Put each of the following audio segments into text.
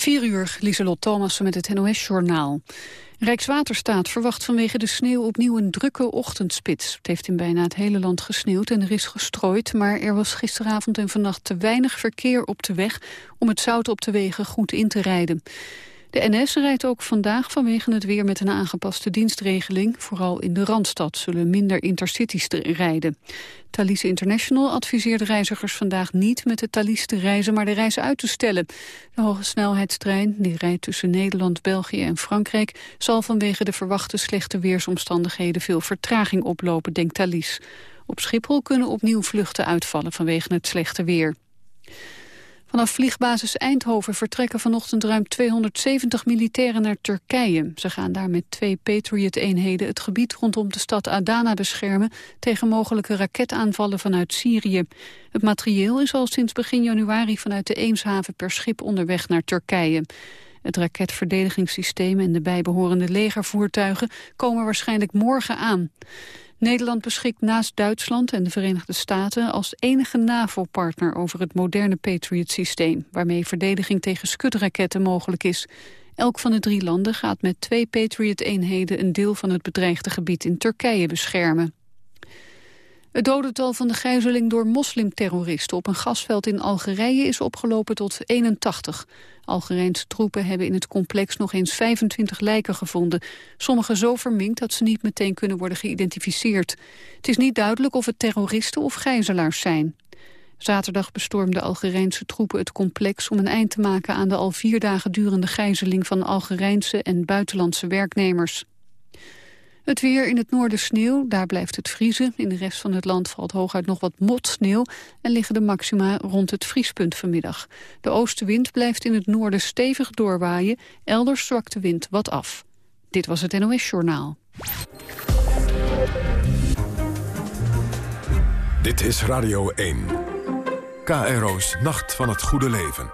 4 uur, Lieselot Thomassen met het NOS-journaal. Rijkswaterstaat verwacht vanwege de sneeuw opnieuw een drukke ochtendspits. Het heeft in bijna het hele land gesneeuwd en er is gestrooid... maar er was gisteravond en vannacht te weinig verkeer op de weg... om het zout op de wegen goed in te rijden. De NS rijdt ook vandaag vanwege het weer met een aangepaste dienstregeling. Vooral in de Randstad zullen minder intercities rijden. Thalys International adviseert reizigers vandaag niet met de Thalys te reizen, maar de reis uit te stellen. De hoge snelheidstrein, die rijdt tussen Nederland, België en Frankrijk, zal vanwege de verwachte slechte weersomstandigheden veel vertraging oplopen, denkt Thalys. Op Schiphol kunnen opnieuw vluchten uitvallen vanwege het slechte weer. Vanaf vliegbasis Eindhoven vertrekken vanochtend ruim 270 militairen naar Turkije. Ze gaan daar met twee Patriot-eenheden het gebied rondom de stad Adana beschermen tegen mogelijke raketaanvallen vanuit Syrië. Het materieel is al sinds begin januari vanuit de Eemshaven per schip onderweg naar Turkije. Het raketverdedigingssysteem en de bijbehorende legervoertuigen komen waarschijnlijk morgen aan. Nederland beschikt naast Duitsland en de Verenigde Staten als enige NAVO-partner over het moderne Patriot-systeem, waarmee verdediging tegen skutraketten mogelijk is. Elk van de drie landen gaat met twee Patriot-eenheden een deel van het bedreigde gebied in Turkije beschermen. Het dodental van de gijzeling door moslimterroristen op een gasveld in Algerije is opgelopen tot 81. Algerijnse troepen hebben in het complex nog eens 25 lijken gevonden. Sommige zo verminkt dat ze niet meteen kunnen worden geïdentificeerd. Het is niet duidelijk of het terroristen of gijzelaars zijn. Zaterdag bestormden Algerijnse troepen het complex om een eind te maken aan de al vier dagen durende gijzeling van Algerijnse en buitenlandse werknemers. Het weer in het noorden sneeuw, daar blijft het vriezen. In de rest van het land valt hooguit nog wat motsneeuw... en liggen de maxima rond het vriespunt vanmiddag. De oostenwind blijft in het noorden stevig doorwaaien. Elders zwakt de wind wat af. Dit was het NOS Journaal. Dit is Radio 1. KRO's Nacht van het Goede Leven.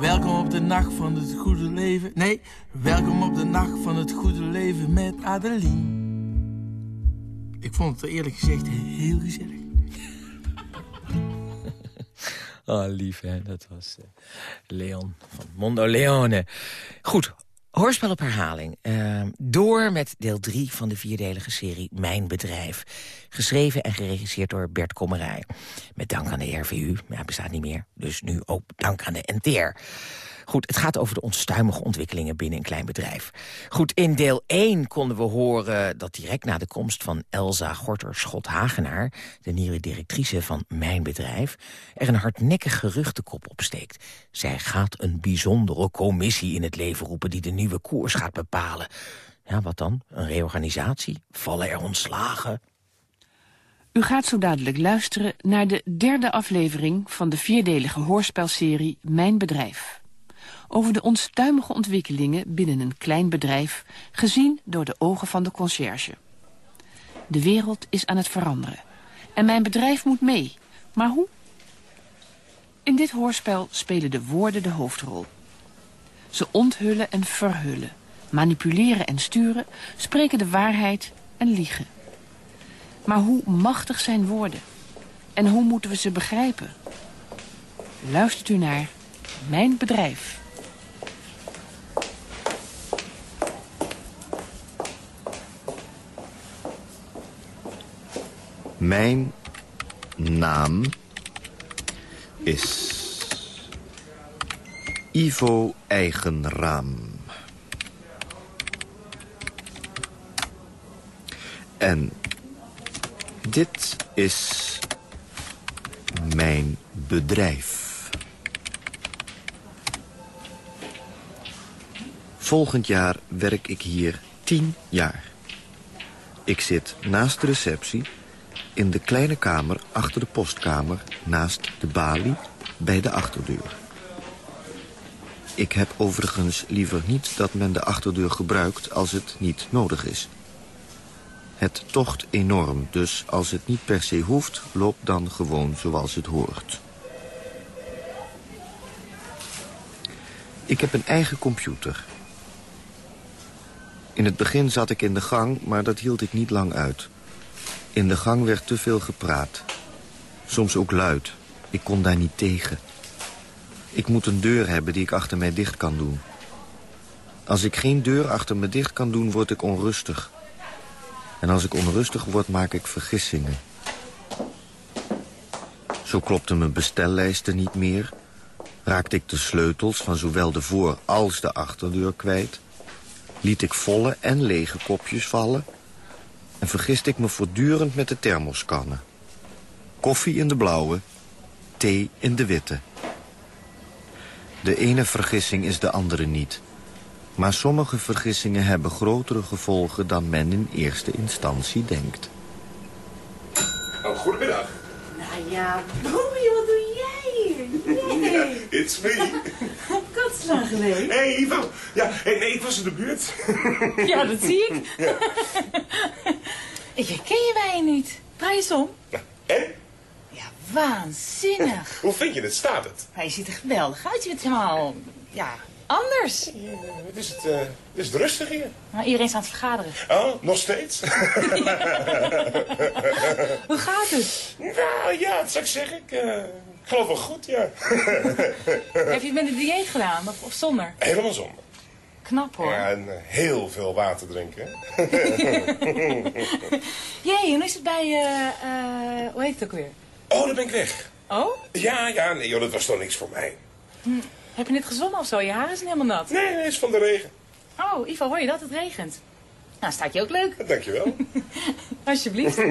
Welkom op de Nacht van het Goede Leven. Nee, welkom op de Nacht van het Goede Leven met Adeline. Ik vond het eerlijk gezegd heel gezellig. Oh, lief dat was uh, Leon van Mondo Leone. Goed, hoorspel op herhaling. Uh, door met deel 3 van de vierdelige serie Mijn Bedrijf. Geschreven en geregisseerd door Bert Kommerij. Met dank aan de RVU, maar bestaat niet meer. Dus nu ook dank aan de NTR. Goed, het gaat over de onstuimige ontwikkelingen binnen een klein bedrijf. Goed, in deel 1 konden we horen dat direct na de komst van Elsa Gorter-Schot-Hagenaar... de nieuwe directrice van Mijn Bedrijf... er een hardnekkig geruchtenkop opsteekt. Zij gaat een bijzondere commissie in het leven roepen... die de nieuwe koers gaat bepalen. Ja, wat dan? Een reorganisatie? Vallen er ontslagen? U gaat zo dadelijk luisteren naar de derde aflevering van de vierdelige hoorspelserie Mijn Bedrijf over de onstuimige ontwikkelingen binnen een klein bedrijf... gezien door de ogen van de conciërge. De wereld is aan het veranderen. En mijn bedrijf moet mee. Maar hoe? In dit hoorspel spelen de woorden de hoofdrol. Ze onthullen en verhullen, manipuleren en sturen... spreken de waarheid en liegen. Maar hoe machtig zijn woorden? En hoe moeten we ze begrijpen? Luistert u naar Mijn Bedrijf... Mijn naam is Ivo Eigenraam. En dit is mijn bedrijf. Volgend jaar werk ik hier tien jaar. Ik zit naast de receptie in de kleine kamer achter de postkamer... naast de balie bij de achterdeur. Ik heb overigens liever niet dat men de achterdeur gebruikt... als het niet nodig is. Het tocht enorm, dus als het niet per se hoeft... loop dan gewoon zoals het hoort. Ik heb een eigen computer. In het begin zat ik in de gang, maar dat hield ik niet lang uit... In de gang werd te veel gepraat. Soms ook luid. Ik kon daar niet tegen. Ik moet een deur hebben die ik achter mij dicht kan doen. Als ik geen deur achter me dicht kan doen, word ik onrustig. En als ik onrustig word, maak ik vergissingen. Zo klopten mijn bestellijsten niet meer. Raakte ik de sleutels van zowel de voor- als de achterdeur kwijt. Liet ik volle en lege kopjes vallen. En vergiste ik me voortdurend met de thermoskannen. Koffie in de blauwe, thee in de witte. De ene vergissing is de andere niet. Maar sommige vergissingen hebben grotere gevolgen dan men in eerste instantie denkt. Oh, goedemiddag. Nou ja, Bobby, wat doe jij hier? Nee, It's me. katslaan geweest. Hey, Ivo. Ja, hey, nee, ik was in de buurt. Ja, dat zie ik. ik herken je bij je niet. Draai eens om. En? Ja, waanzinnig. Hoe vind je het? Staat het? Je ziet er geweldig uit. Je bent helemaal, ja, anders. Het is het, eh, het is het rustig hier. Nou, iedereen is aan het vergaderen. Oh, nog steeds? Hoe gaat het? nou ja, dat zou ik zeggen. Ik, eh, geloof wel goed, ja. Heb je het met een dieet gedaan of, of zonder? Helemaal zonder. Knap hoor. Ja, en eh, heel veel water drinken. Jee, hoe is het bij, eh, eh, hoe heet het ook weer? Oh, dan ben ik weg. Oh? Ja, ja, nee joh, dat was toch niks voor mij. Heb je net gezwommen of zo? Je haar is helemaal nat. Nee, nee, is van de regen. Oh, Ivo, hoor je dat? Het regent. Nou, staat je ook leuk. Dankjewel. Alsjeblieft.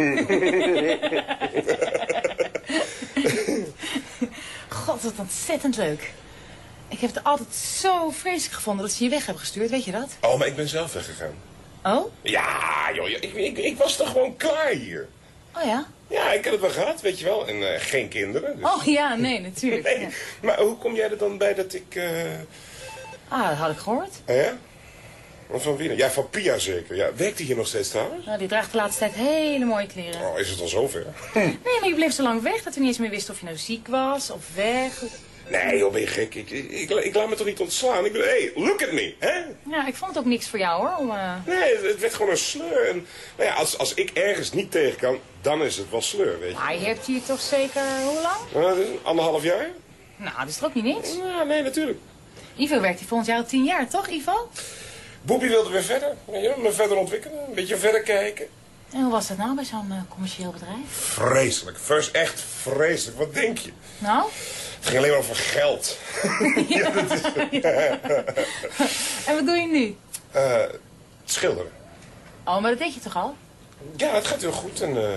God, wat ontzettend leuk. Ik heb het altijd zo vreselijk gevonden dat ze je weg hebben gestuurd, weet je dat? Oh, maar ik ben zelf weggegaan. Oh? Ja, joh, ik, ik, ik was toch gewoon klaar hier. Oh ja? Ja, ik heb het wel gehad, weet je wel. En eh, geen kinderen. Dus... Oh ja, nee, natuurlijk. Nee, Ja. maar hoe kom jij er dan bij dat ik... eh Ah, dat had ik gehoord. ah, ja? Van wie? Ja, van Pia zeker. Ja, werkt hij hier nog steeds trouwens? Nou, die draagt de laatste tijd hele mooie kleren. Oh, is het al zover? Nee, maar je bleef zo lang weg dat we niet eens meer wisten of je nou ziek was of weg. Nee, joh, ben je gek? Ik, ik, ik, ik laat me toch niet ontslaan? Ik bedoel, hey, look at me, hè? Ja, ik vond het ook niks voor jou hoor. Om, eh, Nee, het, het werd gewoon een sleur. En, nou ja, als, als ik ergens niet tegen kan, dan is het wel sleur, weet je. Maar je hebt hier toch zeker, hoe lang? Nou, dat is anderhalf jaar? Nou, dat is toch ook niet niks? Ja, nee, natuurlijk. Ivo werkt hier volgend jaar al tien jaar, toch Ivo? Boepie wilde weer verder. Weet je, me verder ontwikkelen. Een beetje verder kijken. En hoe was dat nou bij zo'n eh, commercieel bedrijf? Vreselijk. First, echt vreselijk. Wat denk je? Nou? Het ging alleen maar over geld. ja, is... En wat doe je nu? Eh, schilderen. Oh, maar dat deed je toch al? Ja, het gaat heel goed. En, eh,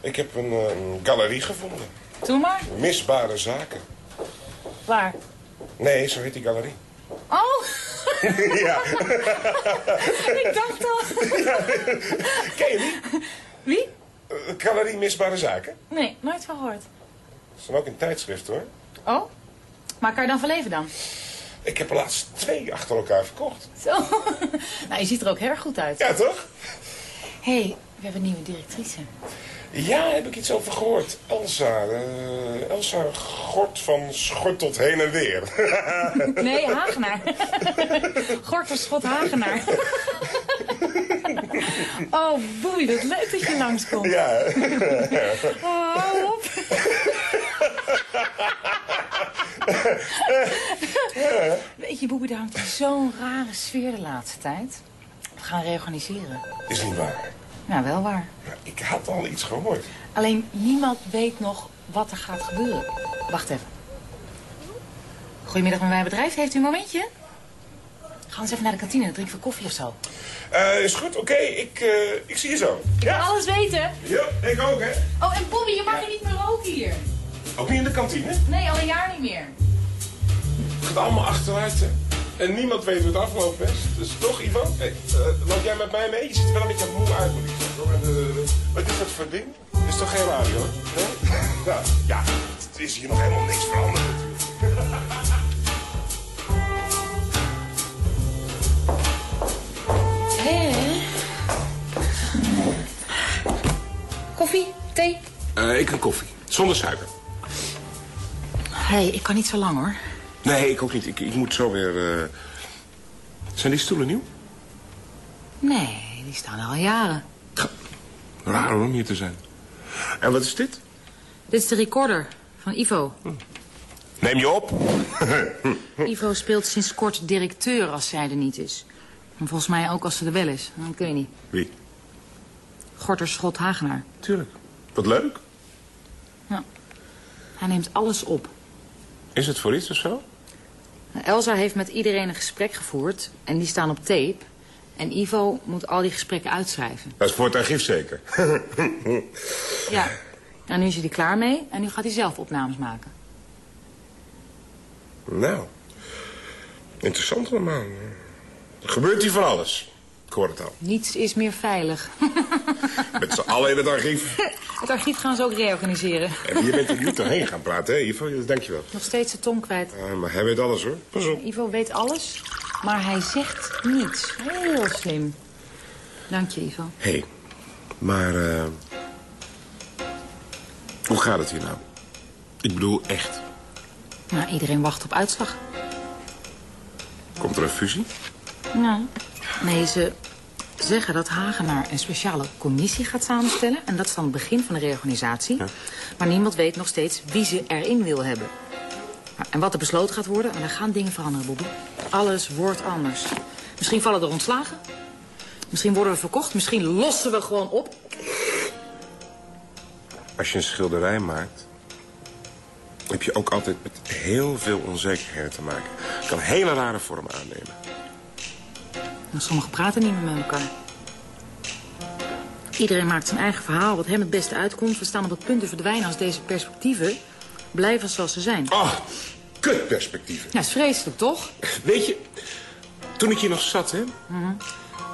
ik heb een, eh, een galerie gevonden. Doe maar. Misbare zaken. Waar? Nee, zo heet die galerie. Oh, ja. ik dacht al. Ken je die? Wie? Galerie Misbare Zaken. Nee, nooit van gehoord. Dat is dan ook een tijdschrift hoor. Oh? Maar kan je dan van leven dan? Ik heb er laatst twee achter elkaar verkocht. Zo. nou, je ziet er ook heel erg goed uit. Ja, toch? Hé, hey, we hebben een nieuwe directrice. Ja, heb ik iets over gehoord. Elsa, eh, Elsa Gort van Schort tot heen en weer. Nee, Hagenaar. Gorterschot Hagenaar. oh, boei, wat leuk dat je langskomt. ja? Oh, hou op. Weet je, Boebie, daar hangt zo'n rare sfeer de laatste tijd. We gaan reorganiseren. is niet waar. Nou, wel waar. Maar Ik had al iets gehoord. Alleen niemand weet nog wat er gaat gebeuren. Wacht even. Goedemiddag mijn bedrijf. Heeft u een momentje? Ga eens even naar de kantine. Drinken we koffie of zo. Eh, is goed, oké. Ik, eh, ik zie je zo. Ik wil Ja? alles weten. Ja, ik ook, hè. Oh, en Bobby, je mag hier niet meer roken hier. Ook niet in de kantine. Nee, al een jaar niet meer. Het gaat allemaal achteruit, hè. En niemand weet hoe het afloopt, best. Dus toch, Ivan? Hey, eh, loop jij met mij mee? Je ziet er wel een beetje moe uit, moet ik zeggen. eh, wat is dat voor ding? Is toch geen radio, hoor? Ja, ja, het is hier nog helemaal niks veranderd. Hé? Koffie? Thee? Eh, ik een koffie. Zonder suiker. Hé, hey, ik kan niet zo lang hoor. Nee, ik ook niet. Ik, ik moet zo weer... eh, Zijn die stoelen nieuw? Nee, die staan al jaren. Raar om hier te zijn. En wat is dit? Dit is de recorder van Ivo. Neem je op? Ivo speelt sinds kort directeur als zij er niet is. En volgens mij ook als ze er wel is. Dan kun je niet. Wie? Gorter Schot Hagenaar. Tuurlijk. Wat leuk. Hij neemt alles op. Is het voor iets of zo? Elsa heeft met iedereen een gesprek gevoerd. En die staan op tape. En Ivo moet al die gesprekken uitschrijven. Dat is voor het archief zeker. Ja. En nu is hij er klaar mee. En nu gaat hij zelf opnames maken. nou, interessant allemaal. Er gebeurt hier van alles. Ik hoor het al. Niets is meer veilig. Met z'n allen in het archief. Het archief gaan ze ook reorganiseren. En je bent er niet doorheen gaan praten, hè, Ivo? Dat denk je wel. Nog steeds de tong kwijt. Maar hij weet alles, hoor. Pas op. Ivo weet alles, maar hij zegt niets. Heel slim. Dank je, Ivo. Hé, hey, maar... eh, hoe gaat het hier nou? Ik bedoel, echt. Nou, iedereen wacht op uitslag. Komt er een fusie? Nou. Nee, ze zeggen dat Hagenaar een speciale commissie gaat samenstellen. En dat is dan het begin van de reorganisatie. Maar niemand weet nog steeds wie ze erin wil hebben. Nou, En wat er besloten gaat worden, en dan gaan dingen veranderen, Bobby. Alles wordt anders. Misschien vallen er ontslagen. Misschien worden we verkocht. Misschien lossen we gewoon op. Als je een schilderij maakt... heb je ook altijd met heel veel onzekerheden te maken. Het kan hele rare vormen aannemen. En sommigen praten niet meer met elkaar. Iedereen maakt zijn eigen verhaal, wat hem het beste uitkomt. We staan op het punt te verdwijnen als deze perspectieven blijven zoals ze zijn. Oh, kutperspectieven. Ja, is vreselijk, toch? Weet je, toen ik hier nog zat, hè...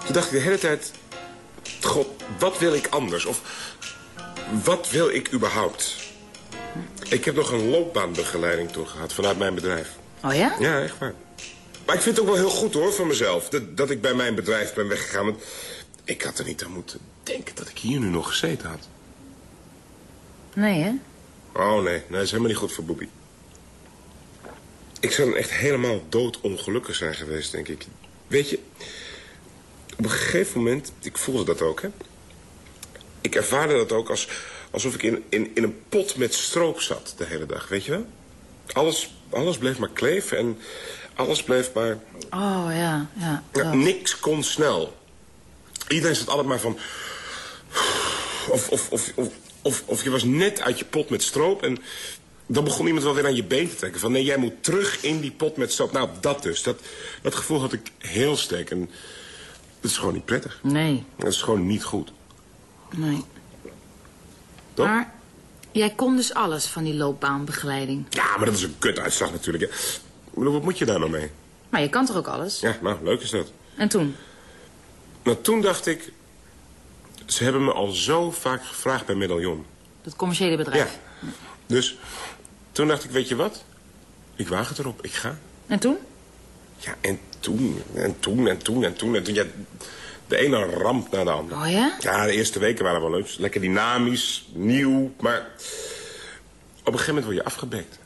toen dacht ik de hele tijd... God, wat wil ik anders? Of wat wil ik überhaupt? Ik heb nog een loopbaanbegeleiding toen gehad vanuit mijn bedrijf. Oh ja? Ja, echt waar. Maar ik vind het ook wel heel goed, hoor, van mezelf... dat, dat ik bij mijn bedrijf ben weggegaan. Want ik had er niet aan moeten denken dat ik hier nu nog gezeten had. Nee, hè? Oh, nee. Nee, dat is helemaal niet goed voor Bobby. Ik zou dan echt helemaal doodongelukkig zijn geweest, denk ik. Weet je, op een gegeven moment... Ik voelde dat ook, hè. Ik ervaarde dat ook als, alsof ik in, in, in een pot met stroop zat de hele dag, weet je wel? Alles, alles bleef maar kleven en alles bleef maar... Oh, ja, ja. Niks kon snel. Iedereen zat altijd maar van... Of, of, of, of, of, of je was net uit je pot met stroop en... Dan begon iemand wel weer aan je been te trekken. Van nee, jij moet terug in die pot met stroop. Nou, dat dus. Dat, dat gevoel had ik heel sterk. En dat is gewoon niet prettig. Nee, Dat is gewoon niet goed. nee. Toch? Maar jij kon dus alles van die loopbaanbegeleiding. Ja, maar dat is een kutuitslag natuurlijk. hè. Ik bedoel, Wat moet je daar nou mee? Maar je kan toch ook alles? Ja, nou, leuk is dat. En toen? Nou, toen dacht ik... Ze hebben me al zo vaak gevraagd bij Medaillon. Dat commerciële bedrijf. Ja. Dus toen dacht ik, weet je wat? Ik waag het erop, ik ga. En toen? Ja, en toen, en toen, en toen, en toen, en toen. Ja, de ene ramp na de andere. Oh ja? Ja, de eerste weken waren wel leuk. Lekker dynamisch, nieuw, maar... Op een gegeven moment word je afgebekt.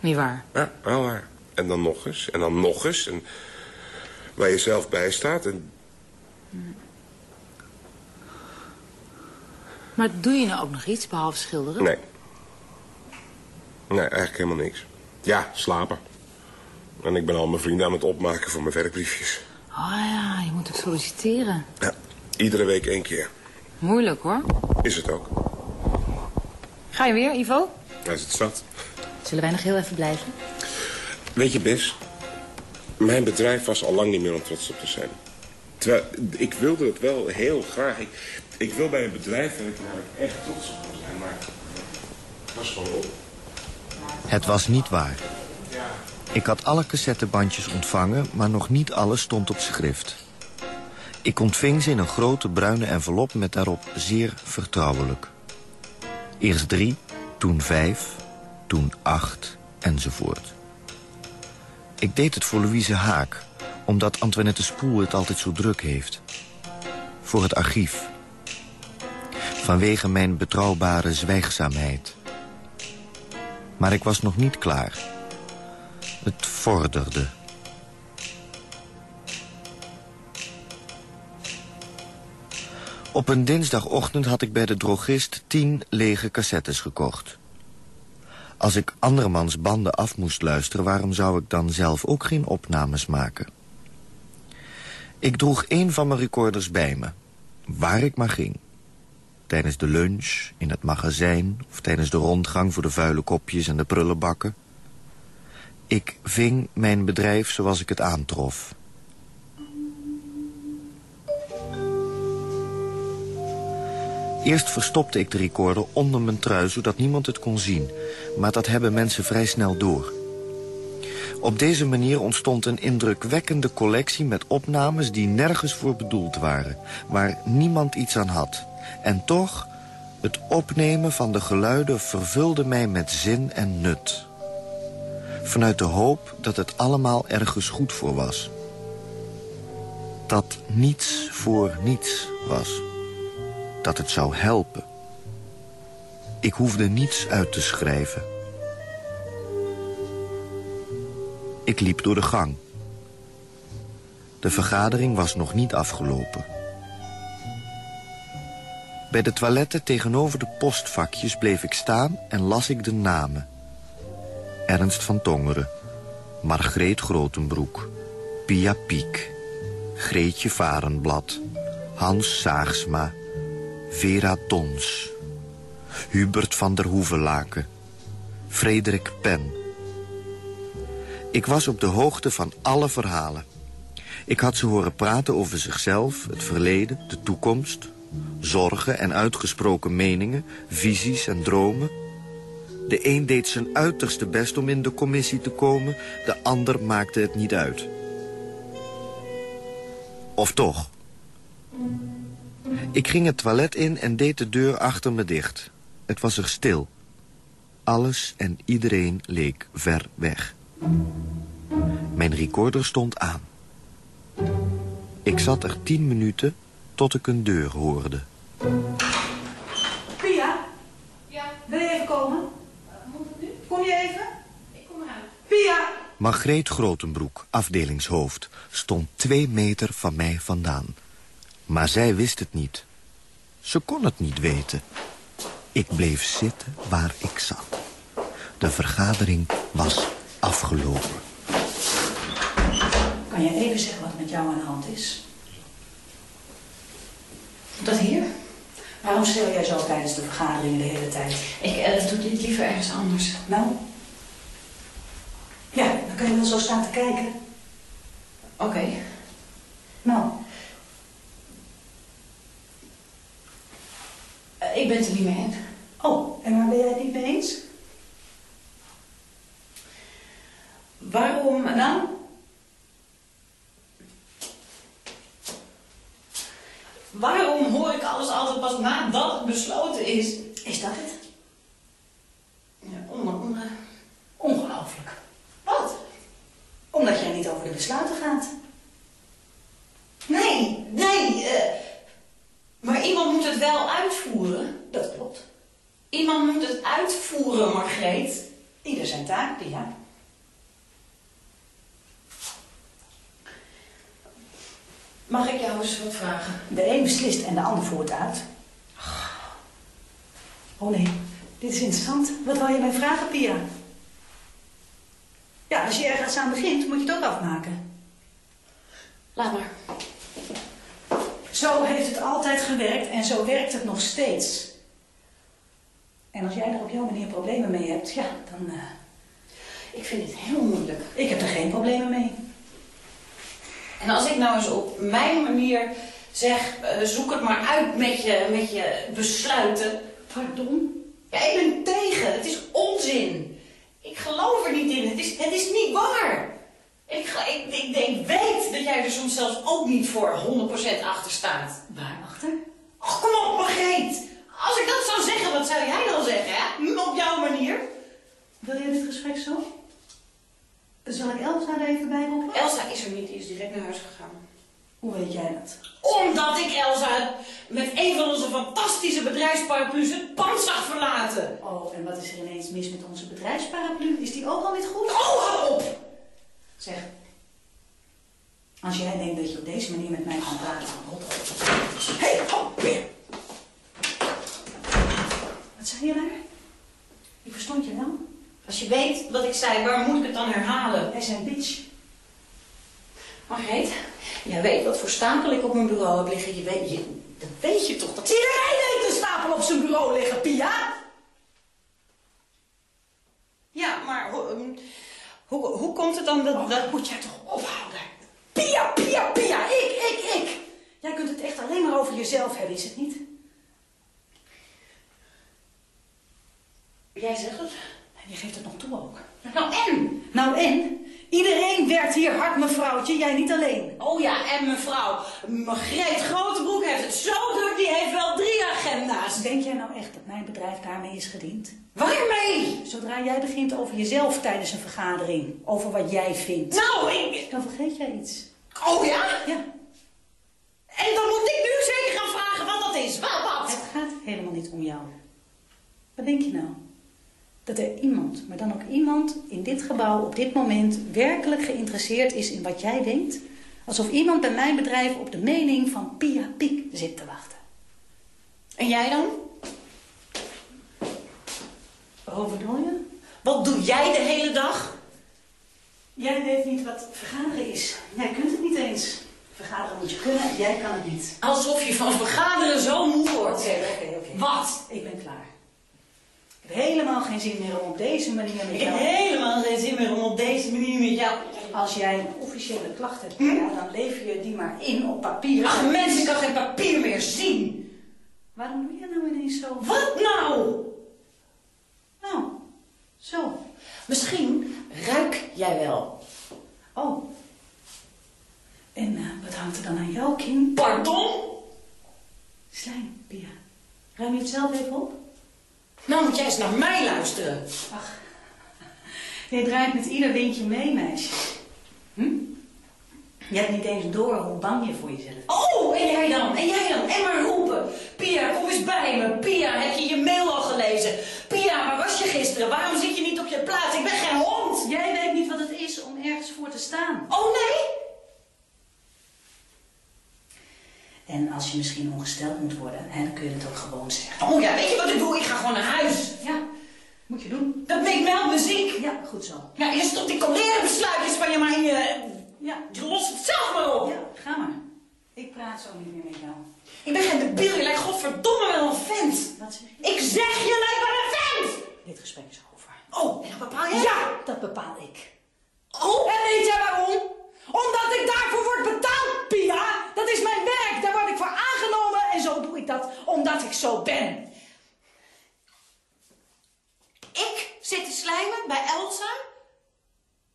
Niet waar. Ja, wel waar. En dan nog eens, en dan nog eens. En waar je zelf bij staat. En Maar doe je nou ook nog iets behalve schilderen? nee. Nee, eigenlijk helemaal niks. Ja, slapen. En ik ben al mijn vrienden aan het opmaken voor mijn werkbriefjes. Oh ja, je moet ook solliciteren. Ja, iedere week één keer. Moeilijk hoor. Is het ook. Ga je weer, Ivo? Hij is het zat. Zullen wij nog heel even blijven? Weet je, Bes, mijn bedrijf was al lang niet meer om trots op te zijn. Terwijl, ik wilde het wel heel graag. Ik, ik wil bij een bedrijf waar ik echt trots op kan zijn, maar het was gewoon op. Het was niet waar. Ik had alle cassettebandjes ontvangen, maar nog niet alles stond op schrift. Ik ontving ze in een grote bruine envelop met daarop zeer vertrouwelijk. Eerst drie, toen vijf, toen acht, enzovoort. Ik deed het voor Louise Haak, omdat Antoinette Spoel het altijd zo druk heeft. Voor het archief. Vanwege mijn betrouwbare zwijgzaamheid. Maar ik was nog niet klaar. Het vorderde. Op een dinsdagochtend had ik bij de drogist tien lege cassettes gekocht. Als ik andermans banden af moest luisteren... waarom zou ik dan zelf ook geen opnames maken? Ik droeg een van mijn recorders bij me. Waar ik maar ging. Tijdens de lunch, in het magazijn... of tijdens de rondgang voor de vuile kopjes en de prullenbakken. Ik ving mijn bedrijf zoals ik het aantrof. Eerst verstopte ik de recorder onder mijn trui, zodat niemand het kon zien. Maar dat hebben mensen vrij snel door. Op deze manier ontstond een indrukwekkende collectie met opnames die nergens voor bedoeld waren. Waar niemand iets aan had. En toch, het opnemen van de geluiden vervulde mij met zin en nut. Vanuit de hoop dat het allemaal ergens goed voor was. Dat niets voor niets was. Dat het zou helpen. Ik hoefde niets uit te schrijven. Ik liep door de gang. De vergadering was nog niet afgelopen. Bij de toiletten tegenover de postvakjes bleef ik staan en las ik de namen. Ernst van Tongeren, Margreet Grotenbroek, Pia Piek, Greetje Varenblad, Hans Zaagsma, Vera Dons, Hubert van der Hoevelaken, Frederik Pen. Ik was op de hoogte van alle verhalen. Ik had ze horen praten over zichzelf, het verleden, de toekomst... zorgen en uitgesproken meningen, visies en dromen. De een deed zijn uiterste best om in de commissie te komen... de ander maakte het niet uit. Of toch? Ik ging het toilet in en deed de deur achter me dicht. Het was er stil. Alles en iedereen leek ver weg. Mijn recorder stond aan. Ik zat er tien minuten tot ik een deur hoorde. Pia? Ja, Wil je even komen? moet het nu? Kom je even? Ik kom eruit. Pia? Margreet Grotenbroek, afdelingshoofd, stond twee meter van mij vandaan. Maar zij wist het niet. Ze kon het niet weten. Ik bleef zitten waar ik zat. De vergadering was afgelopen. Kan je even zeggen wat met jou aan de hand is? Dat hier? Waarom stil jij zo tijdens de vergaderingen de hele tijd? Ik uh, doe dit liever ergens anders. Nou? Ja, dan kan je wel zo staan te kijken. Oké. Nou, ik ben het er niet mee eens. oh, en waar ben jij het niet mee eens? Waarom? Nou? Waarom hoor ik alles altijd pas nadat het besloten is? Is dat het? Ja, onder, onder. Ongelooflijk. Wat? Omdat jij niet over de besluiten gaat. Nee, nee. eh, maar iemand moet het wel uitvoeren. Dat klopt. Iemand moet het uitvoeren, Margreet. Ieder zijn taak, Pia. Mag ik jou eens wat vragen? De een beslist en de ander voert uit. Oh nee, dit is interessant. Wat wil je mij vragen, Pia? Ja, als je ergens aan begint, moet je het ook afmaken. Laat maar. Zo heeft het altijd gewerkt en zo werkt het nog steeds. En als jij er op jouw manier problemen mee hebt, ja, dan... eh, Ik vind dit heel moeilijk. ik heb er geen problemen mee. En als ik nou eens op mijn manier zeg, eh, zoek het maar uit met je, met je besluiten. Pardon? Ja, ik ben tegen. Het is onzin. Ik geloof er niet in. Het is, het is niet waar. Ik, ga- ik, ik denk, weet dat jij er soms zelfs ook niet voor 100% achter staat. Waarachter? Och, kom op, Margreet. Als ik dat zou zeggen, wat zou jij dan zeggen, hè? Op jouw manier. Wil je dit gesprek zo? Zal ik Elsa er even bij roepen? Elsa is er niet, die is direct naar huis gegaan. Hoe weet jij dat? Omdat ik Elsa met een van onze fantastische bedrijfsparaplu's het pand zag verlaten. Oh, en wat is er ineens mis met onze bedrijfsparaplu? Is die ook al niet goed? Oh, hou op! Zeg, als jij denkt dat je op deze manier met mij kan praten, dan rot op. Hé, hey, weer. Wat zei je daar? Ik verstond je wel. Als je weet wat ik zei, waarom moet ik het dan herhalen? Hij zei bitch. Margreet, jij weet wat voor stapel ik op mijn bureau heb liggen. Je weet, je, dat weet je toch? Dat Iedereen heeft een stapel op zijn bureau liggen, Pia. Ja, maar um, hoe, hoe komt het dan dat... Oh, dat... moet jij toch ophouden. Pia, Pia, Pia, ik, ik, ik. Jij kunt het echt alleen maar over jezelf hebben, is het niet? Jij zegt het? En je geeft het nog toe ook. Nou, en? Nou en? Iedereen werkt hier hard, mevrouwtje, jij niet alleen. Oh ja, en mevrouw Margreet Grotebroek heeft het zo druk, die heeft wel drie agenda's. Denk jij nou echt dat mijn bedrijf daarmee is gediend? Waarmee? Zodra jij begint over jezelf tijdens een vergadering, over wat jij vindt, Nou, ik... dan vergeet jij iets. Oh ja? Ja, En dan moet ik nu zeker gaan vragen wat dat is. Wat, wat? het gaat helemaal niet om jou. Wat denk je nou? Dat er iemand, maar dan ook iemand in dit gebouw op dit moment werkelijk geïnteresseerd is in wat jij denkt? Alsof iemand bij mijn bedrijf op de mening van Pia Piek zit te wachten. En jij dan? Je? Wat doe jij de hele dag? Jij weet niet wat vergaderen is. Jij kunt het niet eens. Vergaderen moet je kunnen en jij kan het niet. Alsof je van vergaderen zo moe wordt. Oké, oké, oké. Wat? Ik ben klaar. Ik heb helemaal geen zin meer om op deze manier met Ik heb jou... helemaal geen zin meer om op deze manier met jou... Als jij een officiële klacht hebt, ja, dan lever je die maar in op papier. Ach, mensen kan geen papier meer zien. Waarom doe je nou ineens zo? Wat nou? Nou, zo. Misschien ruik jij wel. Oh. En eh, wat hangt er dan aan jouw kin? Pardon? Slijm, Pia. Ruim je het zelf even op? Nou moet jij eens naar mij luisteren. Ach, jij draait met ieder windje mee, meisje. Hm? Je hebt niet eens door hoe bang je voor jezelf bent. Oh, en jij dan? En jij dan? En maar roepen. Pia, kom eens bij me. Pia, heb je je mail al gelezen? Pia, waar was je gisteren? Waarom zit je niet op je plaats? Ik ben geen hond. Jij weet niet wat het is om ergens voor te staan. Oh nee? En als je misschien ongesteld moet worden, hè, dan kun je het ook gewoon zeggen. Oh ja, weet je wat ik doe? Ik ga gewoon naar huis. Ja, moet je doen. Dat ik meld muziek. Ja, goed zo. Ja, je stopt die besluitjes van je maar in je... Ja, Je lost het zelf maar op. ja, ga maar. Ik praat zo niet meer met jou. Ik ben geen debiel. Je lijkt godverdomme wel een vent. Wat zeg je? Ik zeg, je lijkt wel een vent. Dit gesprek is over. Oh, en dat bepaal jij? Ja, dat bepaal ik. Oh, En weet jij waarom? Omdat ik daarvoor word betaald, Pia. Dat is mijn werk. Daar word ik voor aangenomen. En zo doe ik dat omdat ik zo ben. ik zit te slijmen bij Elsa.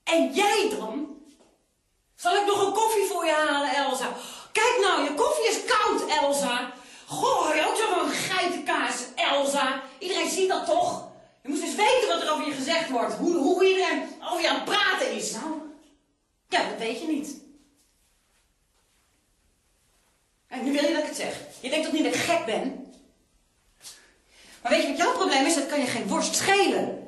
En jij dan? Zal ik nog een koffie voor je halen, Elsa? Kijk nou, je koffie is koud, Elsa. Goh, je ook zo van geitenkaas, Elsa? Iedereen ziet dat toch? Je moet eens weten wat er over je gezegd wordt. Hoe, hoe iedereen over je aan het praten is. Nou, Ja, dat weet je niet. En nu wil je dat ik het zeg. Je denkt toch niet dat ik gek ben? Maar weet je wat jouw probleem is? Dat kan je geen worst schelen.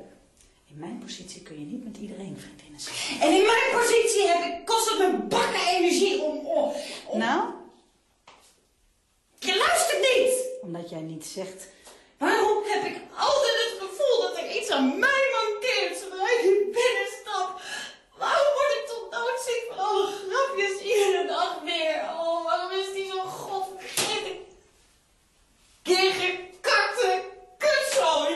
in mijn positie kun je niet met iedereen vriendinnen zijn. En in mijn positie heb ik, kost het me bakken energie om, om, om- Nou, Je luistert niet! omdat jij niet zegt... Waarom heb ik altijd het gevoel dat er iets aan mij mankeert zodra ik hier binnenstap? Waarom word ik tot doodziek van alle grapjes iedere dag weer? Oh, waarom is die zo godvergeten keer gekakte kutzooi?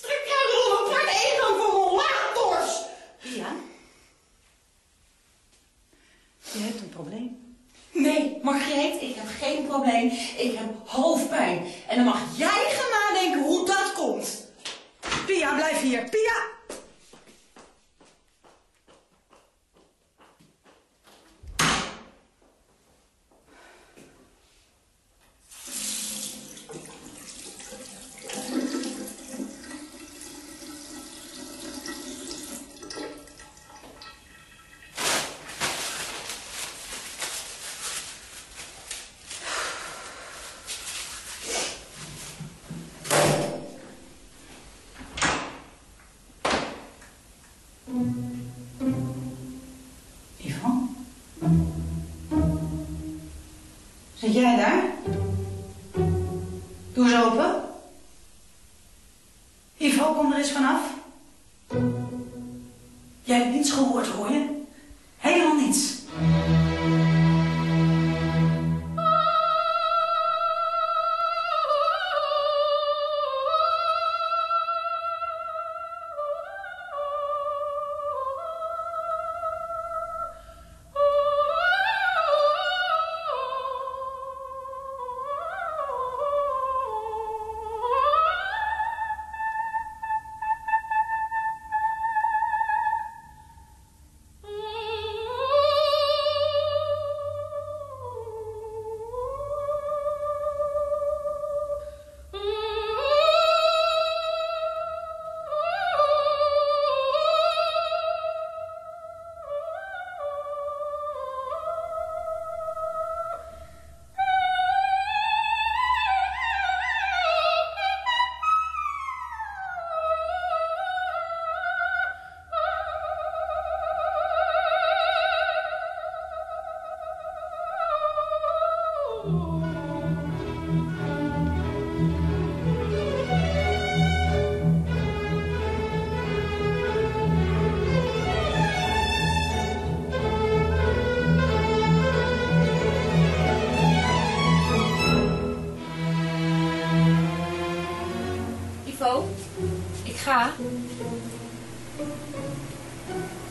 We nog een aparte ingang voor rollators! Ja? Je hebt een probleem. Nee, Margreet, ik heb geen probleem. Ik heb hoofdpijn. En dan mag jij gaan nadenken hoe dat komt. Pia, blijf hier. Pia! Daar?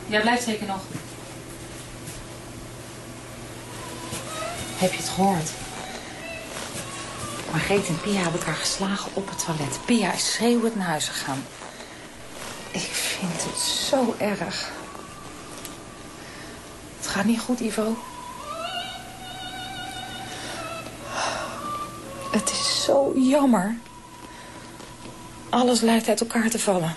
Jij blijft zeker nog. Heb je het gehoord? Margreet en Pia hebben elkaar geslagen op het toilet. Pia is schreeuwend naar huis gegaan. Ik vind het zo erg. Het gaat niet goed, Ivo. Het is zo jammer. Alles lijkt uit elkaar te vallen.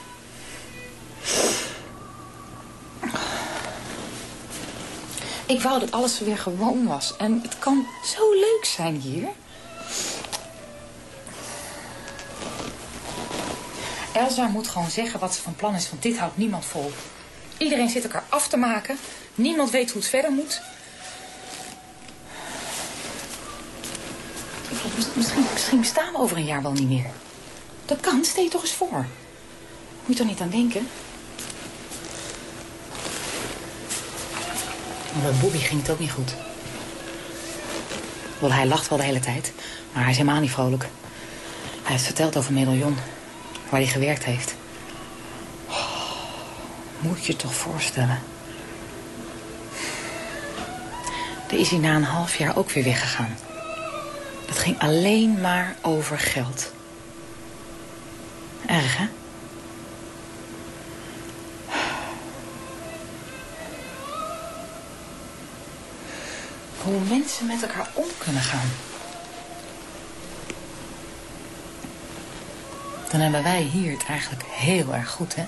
Ik wou dat alles weer gewoon was. En het kan zo leuk zijn hier. Elsa moet gewoon zeggen wat ze van plan is, want dit houdt niemand vol. Iedereen zit elkaar af te maken. Niemand weet hoe het verder moet. Misschien, misschien bestaan we over een jaar wel niet meer. Dat kan, stel je toch eens voor. Moet je toch niet aan denken? Maar Bobby ging het ook niet goed. Wel, hij lacht wel de hele tijd, maar hij is helemaal niet vrolijk. Hij heeft verteld over medaillon, waar hij gewerkt heeft. Oh, moet je je toch voorstellen. Daar is hij na een half jaar ook weer weggegaan. Dat ging alleen maar over geld. Erg, hè? Hoe mensen met elkaar om kunnen gaan. Dan hebben wij hier het eigenlijk heel erg goed, hè?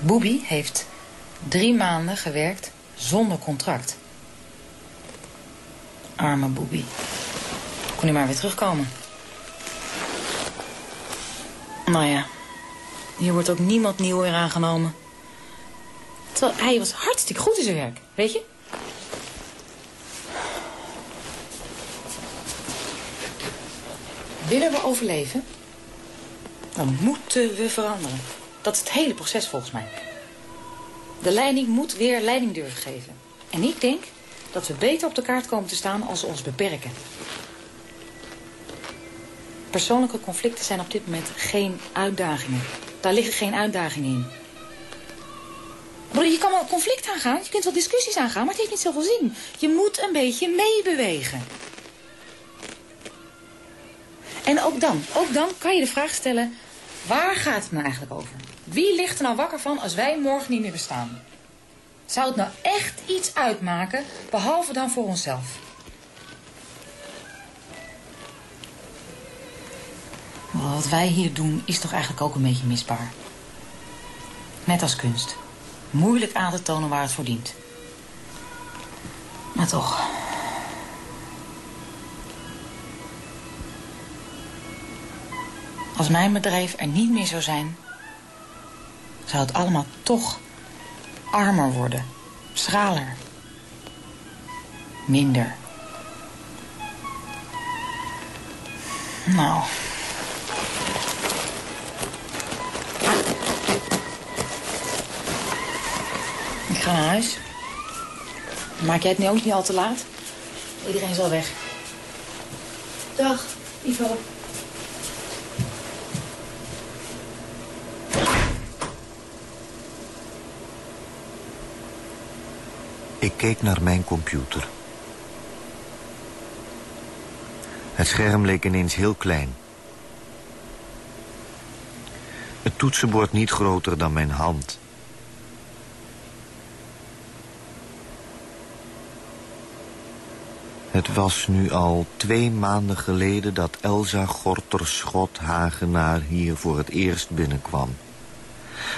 Boebi heeft drie maanden gewerkt zonder contract. Arme Boebi. Kon hij maar weer terugkomen. Nou ja, hier wordt ook niemand nieuw weer aangenomen. Terwijl hij was hartstikke goed in zijn werk, weet je? Willen we overleven, dan moeten we veranderen. Dat is het hele proces volgens mij. De leiding moet weer leiding durven geven. En ik denk dat we beter op de kaart komen te staan als we ons beperken. Persoonlijke conflicten zijn op dit moment geen uitdagingen. Daar liggen geen uitdagingen in. Je kan wel conflict aangaan, je kunt wel discussies aangaan, maar het heeft niet zoveel zin. Je moet een beetje meebewegen. En ook dan, ook dan kan je de vraag stellen... waar gaat het nou eigenlijk over? Wie ligt er nou wakker van als wij morgen niet meer bestaan? Zou het nou echt iets uitmaken, behalve dan voor onszelf? Wat wij hier doen is toch eigenlijk ook een beetje misbaar. Net als kunst. Moeilijk aan te tonen waar het voor dient. Maar toch... Als mijn bedrijf er niet meer zou zijn... zou het allemaal toch armer worden, schraler. Minder. Nou. Ik ga naar huis. Maak jij het nu ook niet al te laat? Iedereen is al weg. Dag, Ivo. Keek naar mijn computer. Het scherm leek ineens heel klein. Het toetsenbord niet groter dan mijn hand. Het was nu al twee maanden geleden dat Elsa Gorter Schot Hagenaar hier voor het eerst binnenkwam.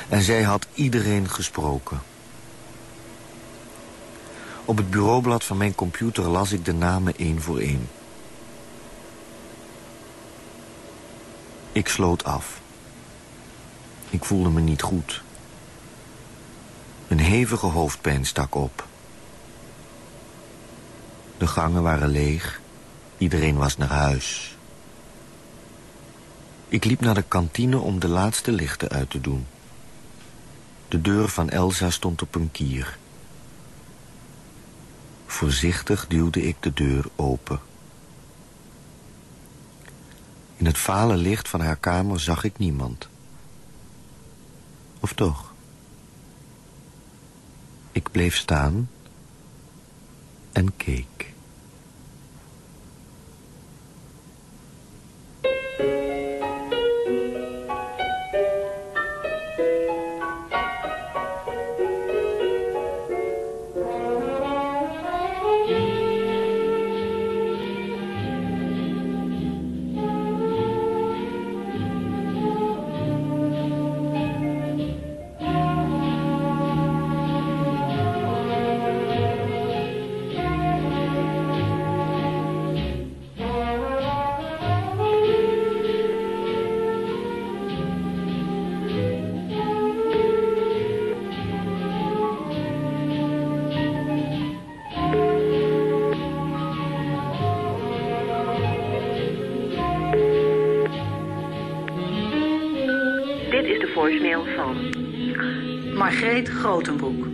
En zij had iedereen gesproken. Op het bureaublad van mijn computer las ik de namen één voor één. Ik sloot af. Ik voelde me niet goed. Een hevige hoofdpijn stak op. De gangen waren leeg. Iedereen was naar huis. Ik liep naar de kantine om de laatste lichten uit te doen. De deur van Elsa stond op een kier. Voorzichtig duwde ik de deur open. In het vale licht van haar kamer zag ik niemand. Of toch? Ik bleef staan en keek. Margreet Grotenbroek.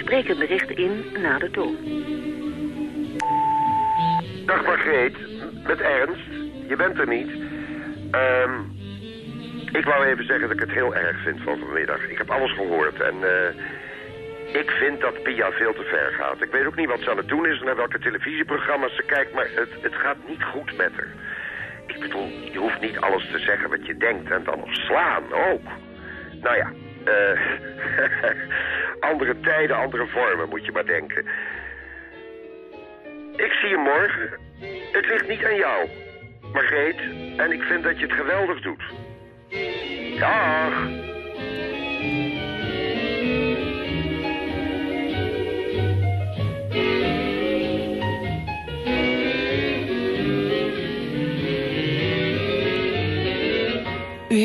Spreek het bericht in na de toon. Dag Margreet, met Ernst. Je bent er niet. Ehm, ik wou even zeggen dat ik het heel erg vind van vanmiddag. Ik heb alles gehoord en eh, ik vind dat Pia veel te ver gaat. Ik weet ook niet wat ze aan het doen is, naar welke televisieprogramma's ze kijkt, maar het, het gaat niet goed met haar. Ik bedoel, je hoeft niet alles te zeggen wat je denkt en dan nog slaan ook. Nou ja, eh, andere tijden, andere vormen moet je maar denken. Ik zie je morgen. Het ligt niet aan jou, Margreet. En ik vind dat je het geweldig doet. Dag.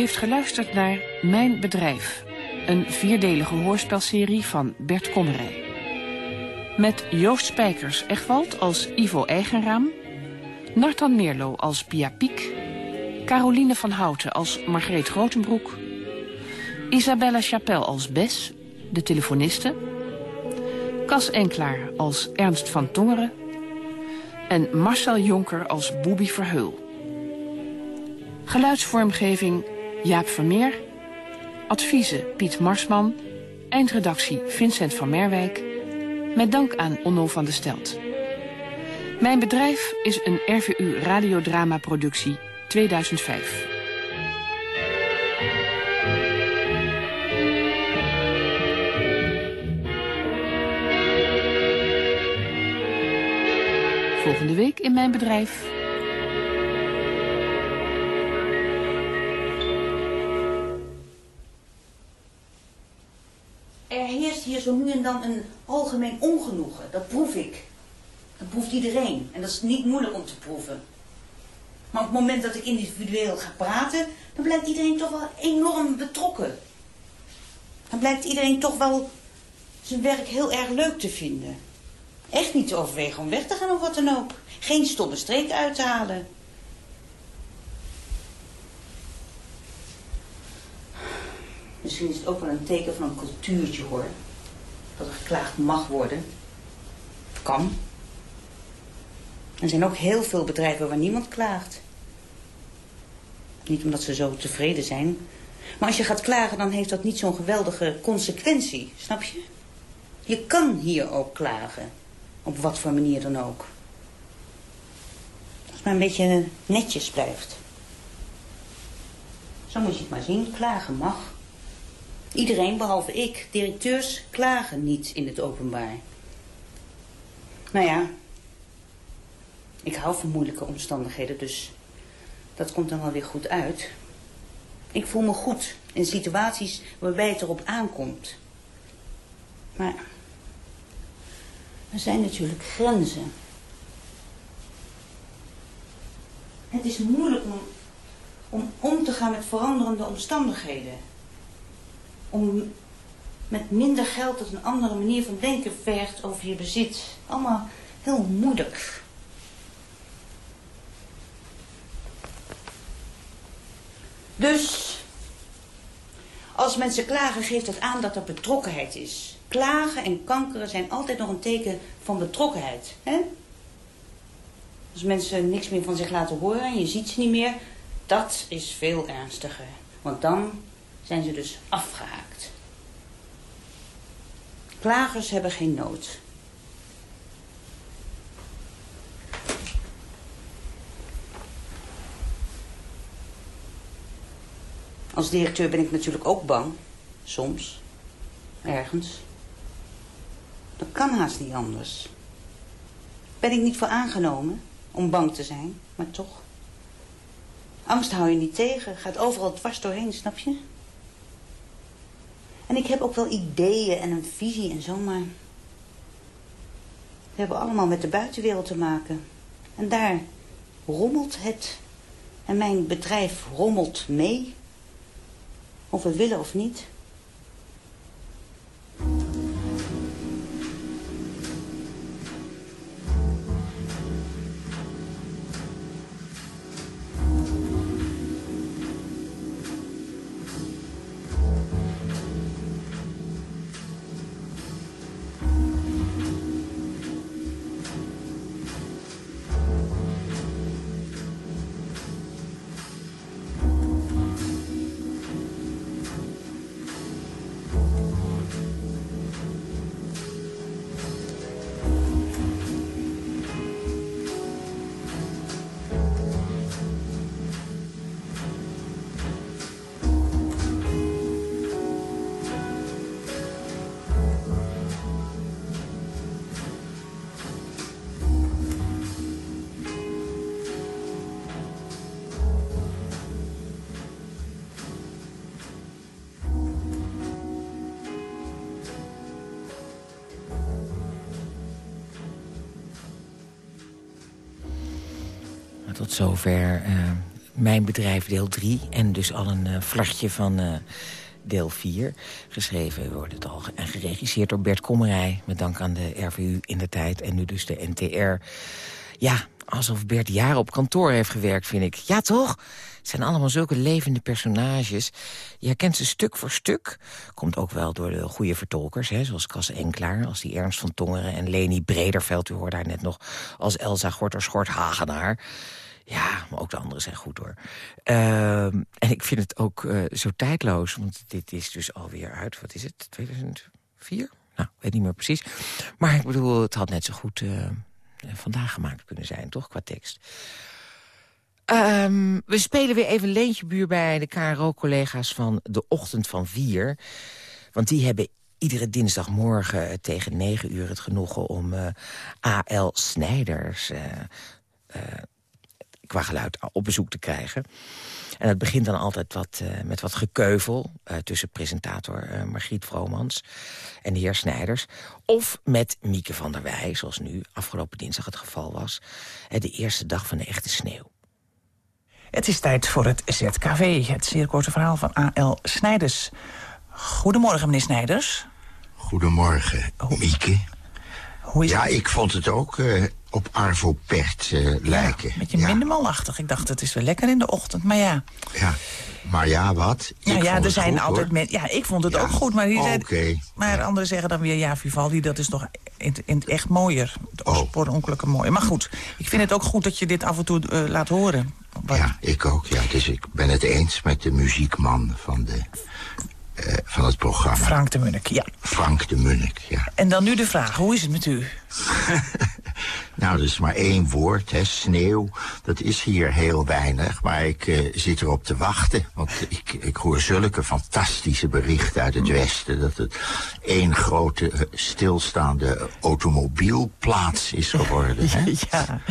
Heeft geluisterd naar Mijn Bedrijf. Een vierdelige hoorspelserie van Bert Kommerij. Met Joost Spijkers Echwald als Ivo Eigenraam. Nartan Meerlo als Pia Piek. Caroline van Houten als Margreet Grotenbroek. Isabella Chapelle als Bes, de telefoniste. Cas Enklaar als Ernst van Tongeren. En Marcel Jonker als Boebi Verheul. Geluidsvormgeving Jaap Vermeer. Adviezen Piet Marsman. Eindredactie Vincent van Merwijk. Met dank aan Onno van de Stelt. Mijn bedrijf is een RVU radiodrama productie 2005. Volgende week in mijn bedrijf. Zo nu en dan een algemeen ongenoegen. Dat proef ik. Dat proeft iedereen. En dat is niet moeilijk om te proeven. Maar op het moment dat ik individueel ga praten, dan blijkt iedereen toch wel enorm betrokken. Dan blijkt iedereen toch wel zijn werk heel erg leuk te vinden. Echt niet te overwegen om weg te gaan of wat dan ook. Geen stomme streek uit te halen. Misschien is het ook wel een teken van een cultuurtje hoor. Dat er geklaagd mag worden. Kan. Er zijn ook heel veel bedrijven waar niemand klaagt. Niet omdat ze zo tevreden zijn. Maar als je gaat klagen, dan heeft dat niet zo'n geweldige consequentie. Snap je? Je kan hier ook klagen. Op wat voor manier dan ook. Als het maar een beetje netjes blijft. Zo moet je het maar zien. Klagen mag. Iedereen, behalve ik, directeurs, klagen niet in het openbaar. Nou ja, ik hou van moeilijke omstandigheden, dus dat komt dan wel weer goed uit. Ik voel me goed in situaties waarbij het erop aankomt. Maar er zijn natuurlijk grenzen. Het is moeilijk om, om om te gaan met veranderende omstandigheden. Om met minder geld dat een andere manier van denken vergt over je bezit. Allemaal heel moeilijk. Dus, als mensen klagen, geeft dat aan dat er betrokkenheid is. Klagen en kankeren zijn altijd nog een teken van betrokkenheid. Hè? Als mensen niks meer van zich laten horen en je ziet ze niet meer, dat is veel ernstiger. Want dan zijn ze dus afgehaakt. Klagers hebben geen nood. Als directeur ben ik natuurlijk ook bang. Soms. Ergens. Dat kan haast niet anders. Ben ik niet voor aangenomen om bang te zijn, maar toch. Angst hou je niet tegen, gaat overal dwars doorheen, snap je? En ik heb ook wel ideeën en een visie en zo, maar... We hebben allemaal met de buitenwereld te maken. En daar rommelt het. En mijn bedrijf rommelt mee. Of we willen of niet. Zover uh, mijn bedrijf deel 3. En dus al een uh, vlagje van uh, deel 4. Geschreven wordt al en geregisseerd door Bert Kommerij. Met dank aan de RVU in de tijd. En nu dus de NTR. Ja, alsof Bert jaren op kantoor heeft gewerkt, vind ik. Ja, toch? Het zijn allemaal zulke levende personages. Je herkent ze stuk voor stuk. Komt ook wel door de goede vertolkers, hè, zoals Cas Enklaar... als die Ernst van Tongeren en Leni Brederveld. U hoorde haar net nog als Elsa Gorterschort Hagenaar. Ja, maar ook de anderen zijn goed hoor. Uh, en ik vind het ook uh, zo tijdloos, want dit is dus alweer uit, wat is het, 2004? Nou, weet niet meer precies. Maar ik bedoel, het had net zo goed uh, vandaag gemaakt kunnen zijn, toch, qua tekst. Um, we spelen weer even leentje bij de KRO-collega's van de Ochtend van Vier. Want die hebben iedere dinsdagmorgen tegen 9 uur het genoegen om uh, A.L. Snijders... Uh, qua geluid op bezoek te krijgen. En het begint dan altijd wat, uh, met wat gekeuvel... Uh, tussen presentator uh, Margriet Vromans en de heer Snijders... of met Mieke van der Wij, zoals nu afgelopen dinsdag het geval was... de eerste dag van de echte sneeuw. Het is tijd voor het ZKV, het zeer korte verhaal van A.L. Snijders. Goedemorgen, meneer Snijders. Goedemorgen, Mieke. Hoe is ja, het? ik vond het ook op Arvo Pert uh, lijken. Een beetje ja. minder malachtig. Ik dacht, het is wel lekker in de ochtend, maar ja. Ja. Maar ja, wat? Ik Nou ja, er zijn goed, altijd mensen... Ja, ik vond het Ja, ook goed, maar, die zeiden- maar anderen zeggen dan weer... ja, Vivaldi, dat is toch in, het- in het echt mooier. Het Oh. oorspronkelijke mooier. Maar goed, ik vind het ook goed dat je dit af en toe eh, laat horen. Ja, ik ook. Ja, dus ik ben het eens met de muziekman van, de, eh, van het programma. Frank de Munnik, ja. Frank de Munnik, ja. En dan nu de vraag, hoe is het met u? Nou, dat is maar één woord, hè. Sneeuw. Dat is hier heel weinig, maar ik eh, zit erop te wachten. Want ik, ik hoor zulke fantastische berichten uit het westen... dat het één grote eh, stilstaande automobielplaats is geworden. Hè? Ja,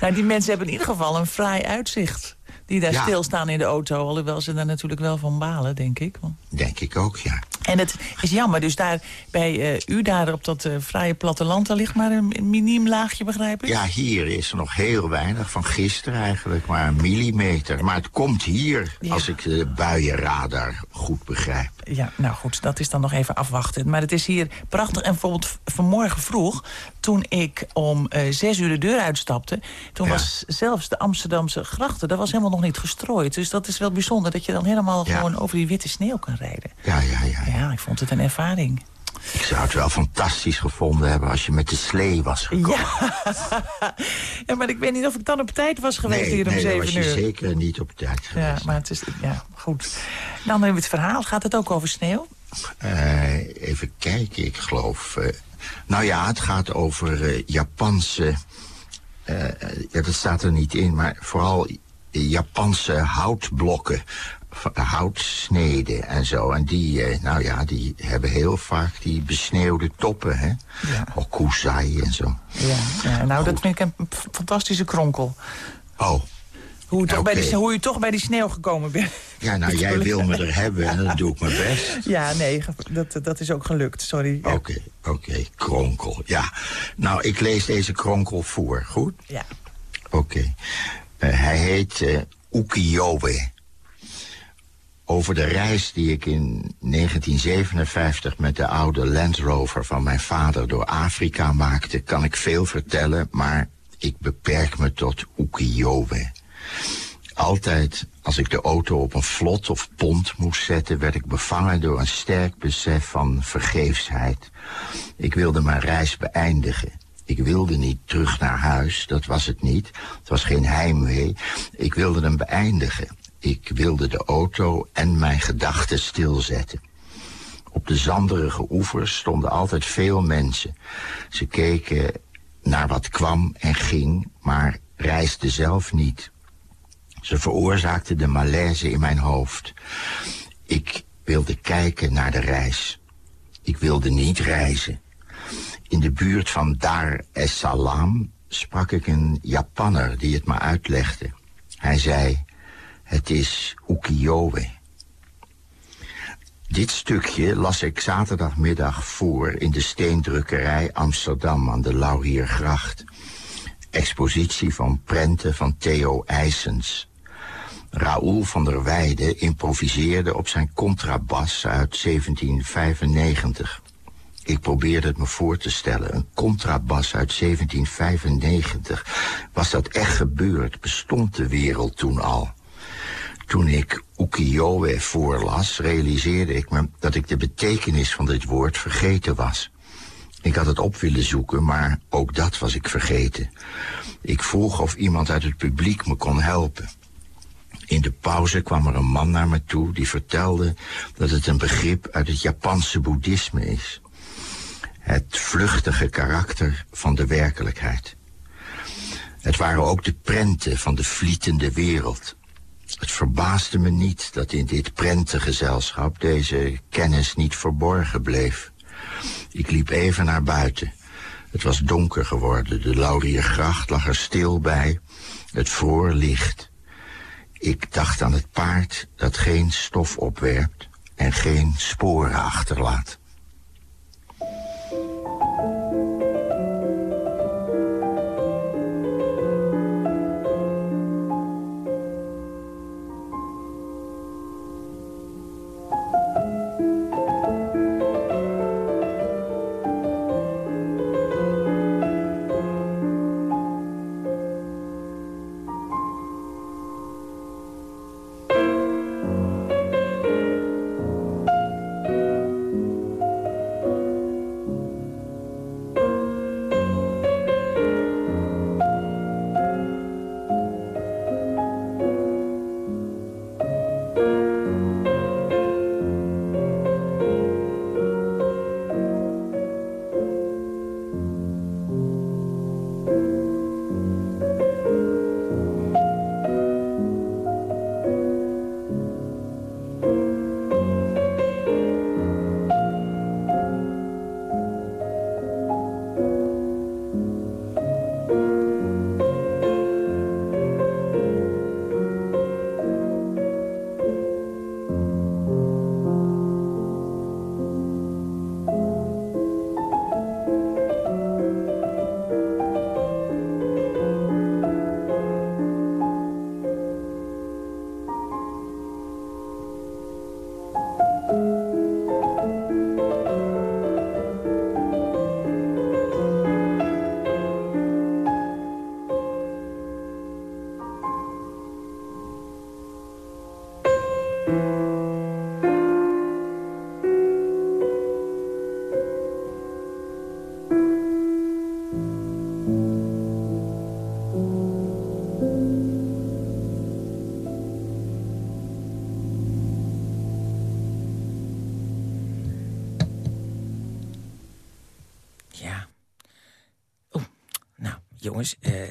nou, die mensen hebben in ieder geval een fraai uitzicht. Die daar Ja. stilstaan in de auto. Alhoewel ze daar natuurlijk wel van balen, denk ik. Denk ik ook, ja. En het is jammer, dus daar bij eh, u daar op dat eh fraaie platteland... daar ligt maar een, een miniem laagje, begrijp ik? Ja, hier is er nog heel weinig. Van gisteren eigenlijk maar een millimeter. Maar het komt hier, Ja. als ik de buienradar goed begrijp. Ja, nou goed, dat is dan nog even afwachten. Maar het is hier prachtig. En bijvoorbeeld vanmorgen vroeg, toen ik om eh, zes uur de deur uitstapte... toen Ja. was zelfs de Amsterdamse grachten, dat was helemaal nog niet gestrooid. Dus dat is wel bijzonder, dat je dan helemaal Ja. gewoon over die witte sneeuw kan rijden. Ja, ja, ja. Ja, ik vond het een ervaring. Ik zou het wel fantastisch gevonden hebben als je met de slee was gekomen. Ja. ja, maar ik weet niet of ik dan op tijd was geweest nee, hier om nee, was zeven je uur. zeker niet op tijd Ja, geweest. maar het is, ja, goed. Dan hebben we het verhaal. Gaat het ook over sneeuw? Eh, even kijken, ik geloof... eh, nou ja, het gaat over eh, Japanse... ja, dat staat er niet in, maar vooral Japanse houtblokken. Houtsneden en zo. En die, eh, nou ja, die hebben heel vaak die besneeuwde toppen, hè? Ja. Okusai en zo. Ja, ja nou, dat vind ik een fantastische kronkel. Oh, Hoe, toch bij die, hoe u toch bij die sneeuw gekomen bent. ja, nou, jij wil me er hebben en dan doe ik mijn best. Ja, nee, dat, dat is ook gelukt, sorry. Oké, oké, kronkel. Ja, nou, ik lees deze kronkel voor, goed? Ja. Oké. Hij heet eh Ukiyoe. Over de reis die ik in 1957 met de oude Land Rover van mijn vader door Afrika maakte, kan ik veel vertellen, maar ik beperk me tot Ukiyoe. Altijd als ik de auto op een vlot of pont moest zetten, werd ik bevangen door een sterk besef van vergeefsheid. Ik wilde mijn reis beëindigen. Ik wilde niet terug naar huis, dat was het niet. Het was geen heimwee. Ik wilde hem beëindigen. Ik wilde de auto en mijn gedachten stilzetten. Op de zanderige oevers stonden altijd veel mensen. Ze keken naar wat kwam en ging, maar reisden zelf niet. Ze veroorzaakten de malaise in mijn hoofd. Ik wilde kijken naar de reis. Ik wilde niet reizen. In de buurt van Dar es Salaam sprak ik een Japanner die het me uitlegde. Hij zei, het is ukiyo-e. Dit stukje las ik zaterdagmiddag voor in de steendrukkerij Amsterdam aan de Lauriergracht. Expositie van prenten van Theo IJsens. Raoul van der Weijden improviseerde op zijn contrabas uit 1795. Ik probeerde het me voor te stellen. Een contrabas uit 1795. Was dat echt gebeurd? Bestond de wereld toen al? Toen ik ukiyo-e voorlas, realiseerde ik me dat ik de betekenis van dit woord vergeten was. Ik had het op willen zoeken, maar ook dat was ik vergeten. Ik vroeg of iemand uit het publiek me kon helpen. In de pauze kwam er een man naar me toe die vertelde dat het een begrip uit het Japanse boeddhisme is. Het vluchtige karakter van de werkelijkheid. Het waren ook de prenten van de vlietende wereld. Het verbaasde me niet dat in dit prentengezelschap deze kennis niet verborgen bleef. Ik liep even naar buiten. Het was donker geworden, de Lauriergracht lag er stil bij. Het vroor licht. Ik dacht aan het paard dat geen stof opwerpt en geen sporen achterlaat.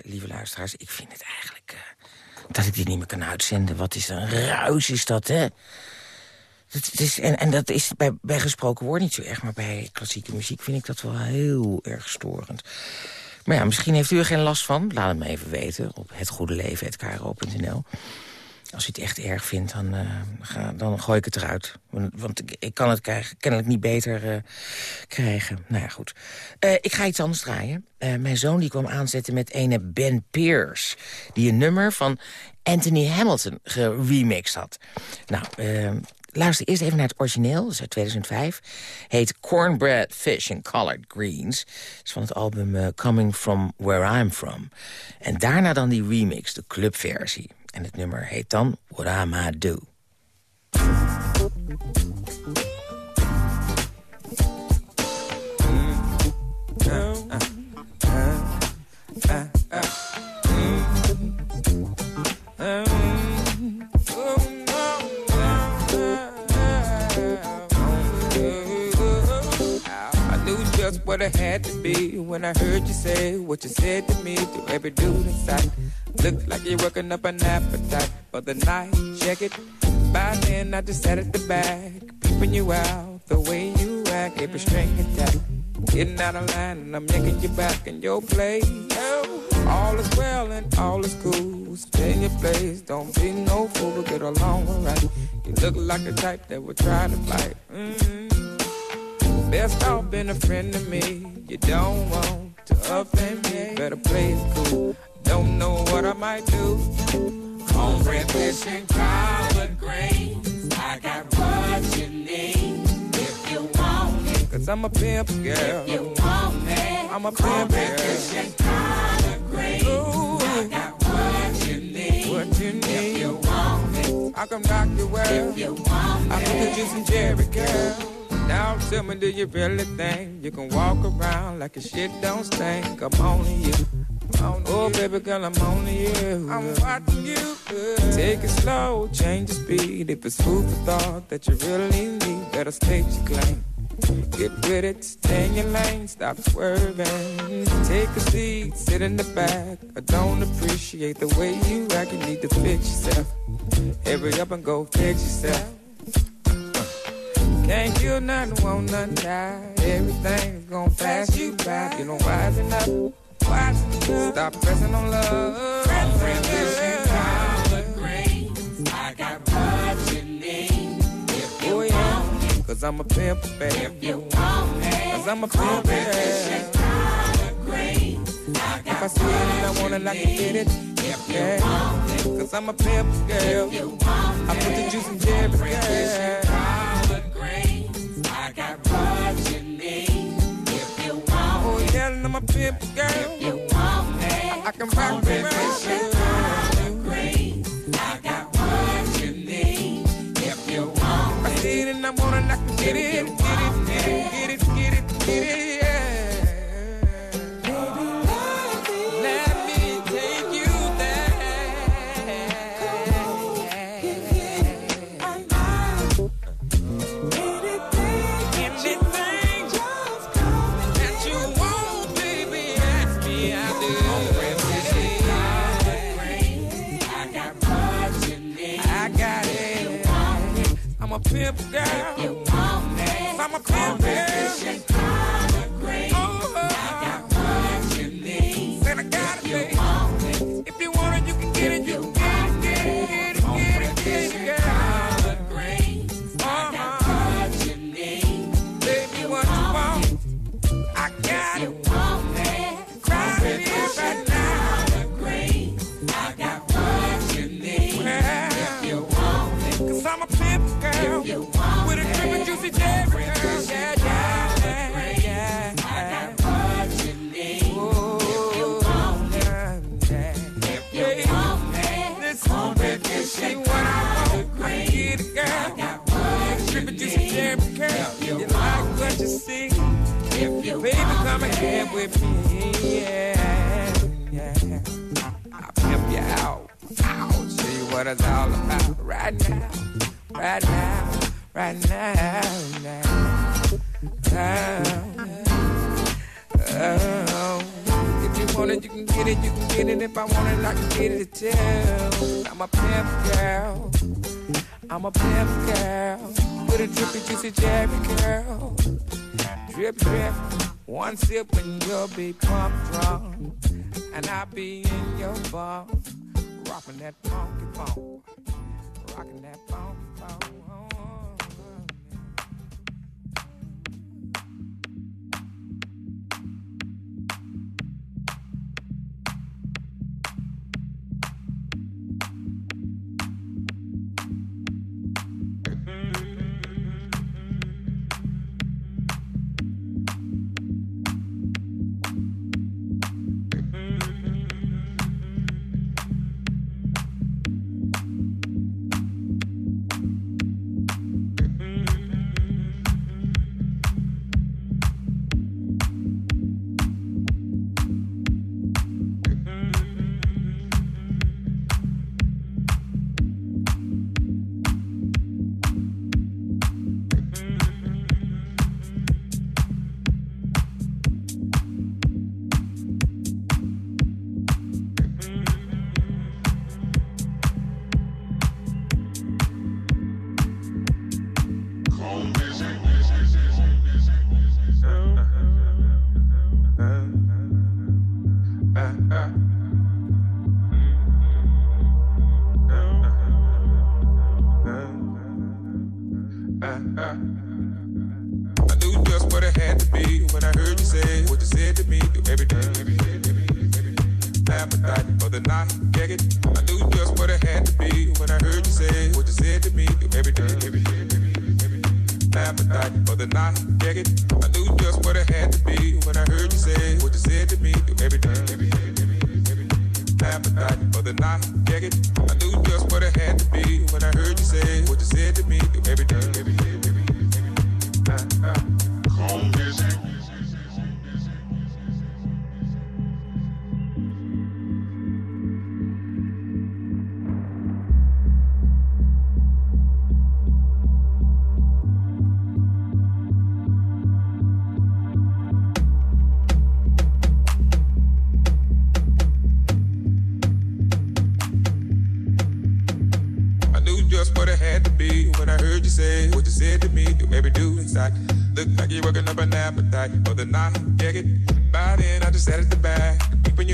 Lieve luisteraars, ik vind het eigenlijk... eh, dat ik dit niet meer kan uitzenden. Wat is een ruis is dat, hè? Het is, en, en dat is bij, bij gesproken woord niet zo erg... maar bij klassieke muziek vind ik dat wel heel erg storend. Maar ja, misschien heeft u er geen last van. Laat het me even weten op hetgoedeleven.kro.nl. Als u het echt erg vindt, dan, eh, ga, dan gooi ik het eruit. Want, ik, ik kan het krijgen, kennelijk niet beter eh, krijgen. Nou ja, goed. Eh, ik ga iets anders draaien. Mijn zoon die kwam aanzetten met ene Ben Pierce... die een nummer van Anthony Hamilton geremixed had. Nou, luister eerst even naar het origineel. Dat is uit 2005. Heet Cornbread Fish in Collard Greens. Dat is van het album Coming From Where I'm From. En daarna dan die remix, de clubversie. En het nummer heet dan What I Might Do. What I had to be when I heard you say what you said to me to every dude in sight. Looked like you're working up an appetite for the night. Check it. By then I just sat at the back, peeping you out the way you act, every string attack. Getting out of line and I'm yanking you back in your place. All is well and all is cool. Stay in your place, don't be no fool, but get along alright. You look like the type that would try to fight. Mm. Best off being a friend to me. You don't want to offend me. Better play it cool. Don't know what I might do. Cornbread fish and collard greens. I got what you need if you want it. Cause I'm a pimp girl. If you want it. I'm a pimp girl. Fish and collard greens. Ooh. I got what you need. What you need. If you want it. I can rock your world. If you want I can put you some Jerry girl. Now tell me, do you really think you can walk around like your shit don't stink? I'm on you. Oh, baby girl, I'm on you. I'm watching you. Take it slow, change the speed. If it's food for thought that you really need, better state your claim. Get with it, stay in your lane, stop swerving. Take a seat, sit in the back. I don't appreciate the way you act, you need to fix yourself. Hurry up and go fix yourself. Can't kill nothing, won't nothing die. Everything's gonna pass you by. You don't wisen up, wisen up. Stop pressing on love. I got what you need. If you oh, yeah. Cause I'm a pimp, baby. If you want it. Cause I'm a pimp, baby. If I see it and I want it, I get it. If yeah. you want it. Cause I'm a pimp, girl. If you want I put the juice in Jerry, girl. Get it, get it, get it, get it, get it, pimp. If you want me, I'm a pimp.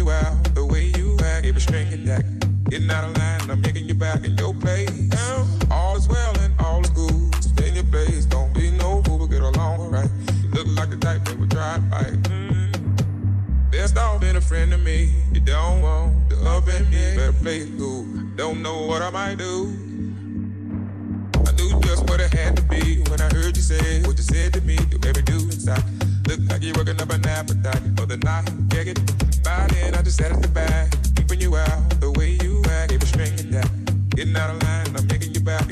the way you act. If it's stringing that, getting out of line, I'm making you back in your place. All is well and all is good. Stay in your place, don't be no fool, but get along right. You look like the type that would try to Best off being a friend to me. You don't want the up and me. Better play cool. Don't know what I might do. I knew just what it had to be when I heard you say what you said to me. Do every do inside. Look like you're working up an appetite for the night. Get it. I just sat at the back, keeping you out the way you act, it was stringing down. Getting out of line, I'm making you back.